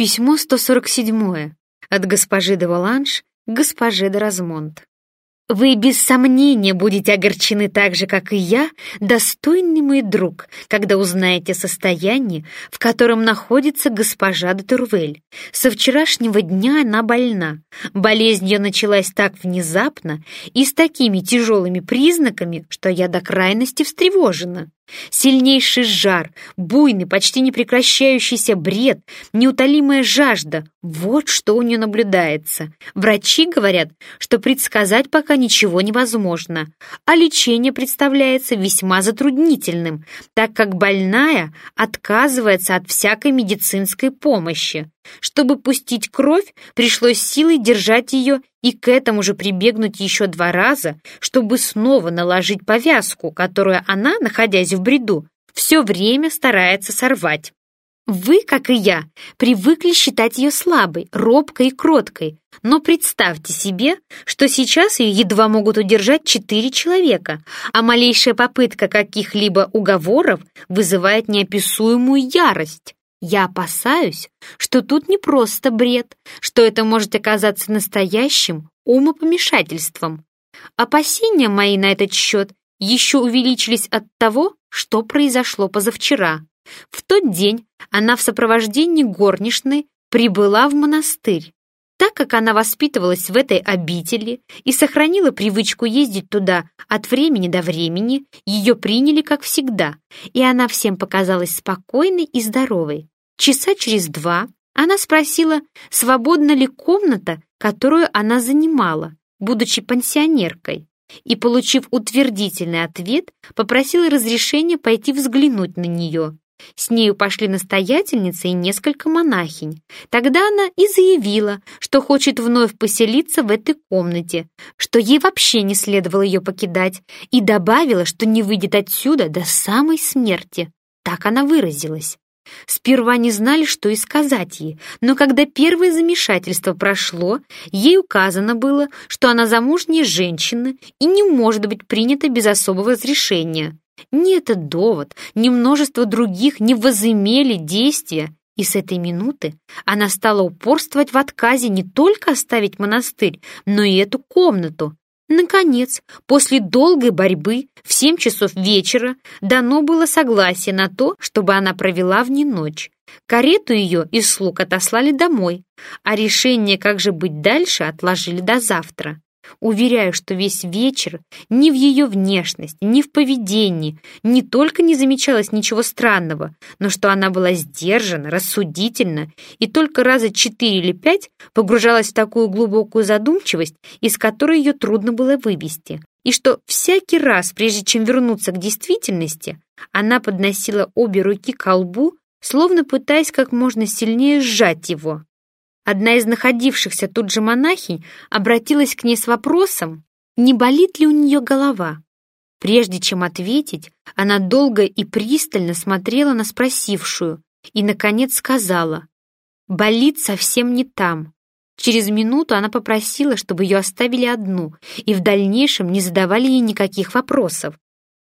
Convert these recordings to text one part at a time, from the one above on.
Письмо 147 от госпожи де Воланж к госпоже де Размонт. Вы без сомнения будете огорчены так же, как и я, достойный мой друг, когда узнаете состояние, в котором находится госпожа де Турвель. Со вчерашнего дня она больна. Болезнь ее началась так внезапно и с такими тяжелыми признаками, что я до крайности встревожена. Сильнейший жар, буйный, почти не прекращающийся бред, неутолимая жажда — вот что у нее наблюдается. Врачи говорят, что предсказать пока ничего невозможно, а лечение представляется весьма затруднительным, так как больная отказывается от всякой медицинской помощи. Чтобы пустить кровь, пришлось силой держать ее и к этому же прибегнуть еще два раза, чтобы снова наложить повязку, которую она, находясь в бреду, все время старается сорвать. Вы, как и я, привыкли считать ее слабой, робкой и кроткой, но представьте себе, что сейчас ее едва могут удержать четыре человека, а малейшая попытка каких-либо уговоров вызывает неописуемую ярость. Я опасаюсь, что тут не просто бред, что это может оказаться настоящим умопомешательством. Опасения мои на этот счет еще увеличились от того, что произошло позавчера. В тот день она в сопровождении горничной прибыла в монастырь. Так как она воспитывалась в этой обители и сохранила привычку ездить туда от времени до времени, ее приняли как всегда, и она всем показалась спокойной и здоровой. Часа через два она спросила, свободна ли комната, которую она занимала, будучи пансионеркой, и, получив утвердительный ответ, попросила разрешения пойти взглянуть на нее. С нею пошли настоятельница и несколько монахинь. Тогда она и заявила, что хочет вновь поселиться в этой комнате, что ей вообще не следовало ее покидать, и добавила, что не выйдет отсюда до самой смерти. Так она выразилась. Сперва не знали, что и сказать ей, но когда первое замешательство прошло, ей указано было, что она замужняя женщина и не может быть принята без особого разрешения. Ни этот довод, ни множество других не возымели действия, и с этой минуты она стала упорствовать в отказе не только оставить монастырь, но и эту комнату. Наконец, после долгой борьбы в семь часов вечера дано было согласие на то, чтобы она провела в ней ночь. Карету ее из слуг отослали домой, а решение, как же быть дальше, отложили до завтра. Уверяю, что весь вечер ни в ее внешности, ни в поведении не только не замечалось ничего странного, но что она была сдержана, рассудительна и только раза четыре или пять погружалась в такую глубокую задумчивость, из которой ее трудно было вывести, и что всякий раз, прежде чем вернуться к действительности, она подносила обе руки к лбу, словно пытаясь как можно сильнее сжать его. Одна из находившихся тут же монахинь обратилась к ней с вопросом, не болит ли у нее голова. Прежде чем ответить, она долго и пристально смотрела на спросившую и, наконец, сказала, «Болит совсем не там». Через минуту она попросила, чтобы ее оставили одну и в дальнейшем не задавали ей никаких вопросов.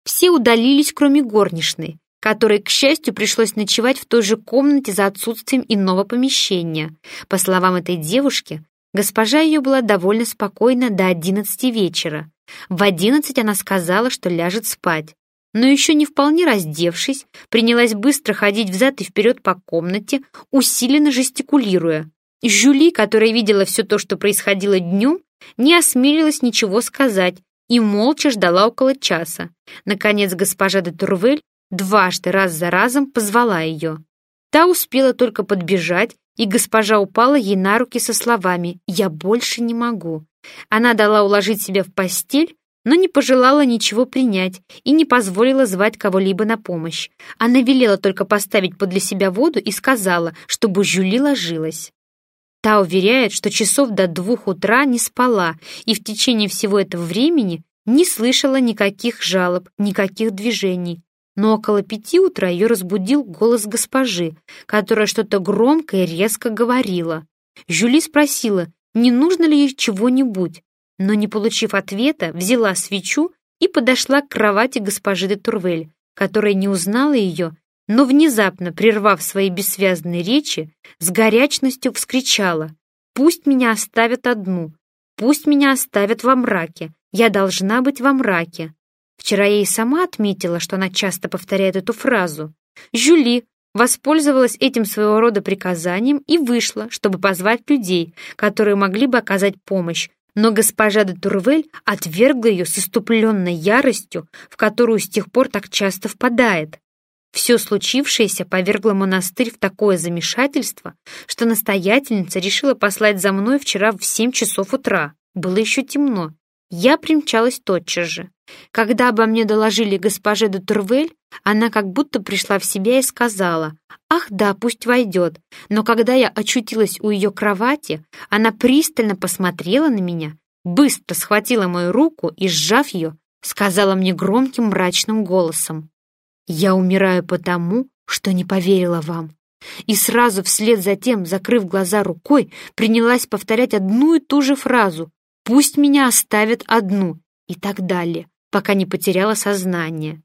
Все удалились, кроме горничной, которой, к счастью, пришлось ночевать в той же комнате за отсутствием иного помещения. По словам этой девушки, госпожа ее была довольно спокойна до одиннадцати вечера. В одиннадцать она сказала, что ляжет спать. Но еще не вполне раздевшись, принялась быстро ходить взад и вперед по комнате, усиленно жестикулируя. Жюли, которая видела все то, что происходило днем, не осмелилась ничего сказать и молча ждала около часа. Наконец госпожа де Турвель дважды раз за разом позвала ее. Та успела только подбежать, и госпожа упала ей на руки со словами «Я больше не могу». Она дала уложить себя в постель, но не пожелала ничего принять и не позволила звать кого-либо на помощь. Она велела только поставить подле себя воду и сказала, чтобы Жюли ложилась. Та уверяет, что часов до двух утра не спала и в течение всего этого времени не слышала никаких жалоб, никаких движений, но около пяти утра ее разбудил голос госпожи, которая что-то громко и резко говорила. Жюли спросила, не нужно ли ей чего-нибудь, но, не получив ответа, взяла свечу и подошла к кровати госпожи де Турвель, которая не узнала ее но внезапно, прервав свои бессвязные речи, с горячностью вскричала «Пусть меня оставят одну, пусть меня оставят во мраке, я должна быть во мраке». Вчера я и сама отметила, что она часто повторяет эту фразу. Жюли воспользовалась этим своего рода приказанием и вышла, чтобы позвать людей, которые могли бы оказать помощь, но госпожа де Турвель отвергла ее с иступленной яростью, в которую с тех пор так часто впадает. Все случившееся повергло монастырь в такое замешательство, что настоятельница решила послать за мной вчера в семь часов утра. Было еще темно. Я примчалась тотчас же. Когда обо мне доложили госпоже де Турвель, она как будто пришла в себя и сказала, «Ах да, пусть войдет». Но когда я очутилась у ее кровати, она пристально посмотрела на меня, быстро схватила мою руку и, сжав ее, сказала мне громким мрачным голосом, «Я умираю потому, что не поверила вам». И сразу вслед за тем, закрыв глаза рукой, принялась повторять одну и ту же фразу «Пусть меня оставят одну» и так далее пока не потеряла сознание.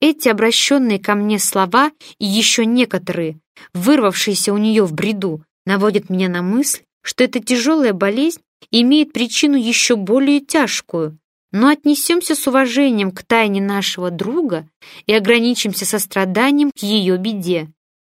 Эти обращенные ко мне слова и еще некоторые, вырвавшиеся у нее в бреду, наводят меня на мысль, что эта тяжелая болезнь имеет причину еще более тяжкую. Но отнесемся с уважением к тайне нашего друга и ограничимся состраданием к ее беде.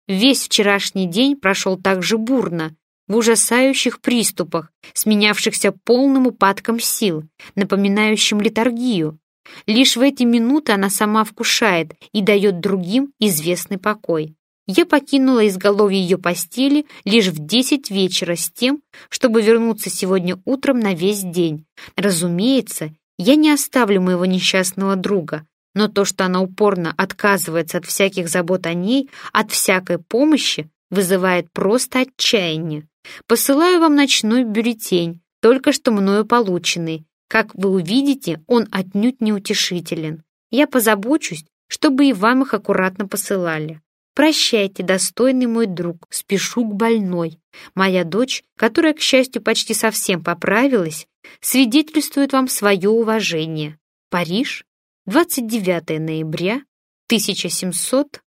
Весь вчерашний день прошел так же бурно, в ужасающих приступах, сменявшихся полным упадком сил, напоминающим литургию. Лишь в эти минуты она сама вкушает и дает другим известный покой. Я покинула изголовье ее постели лишь в десять вечера с тем, чтобы вернуться сегодня утром на весь день. Разумеется, я не оставлю моего несчастного друга, но то, что она упорно отказывается от всяких забот о ней, от всякой помощи, вызывает просто отчаяние. Посылаю вам ночной бюллетень, только что мною полученный, как вы увидите, он отнюдь не утешителен. Я позабочусь, чтобы и вам их аккуратно посылали. Прощайте, достойный мой друг, спешу к больной. Моя дочь, которая, к счастью, почти совсем поправилась, свидетельствует вам свое уважение. Париж, 29 ноября 1700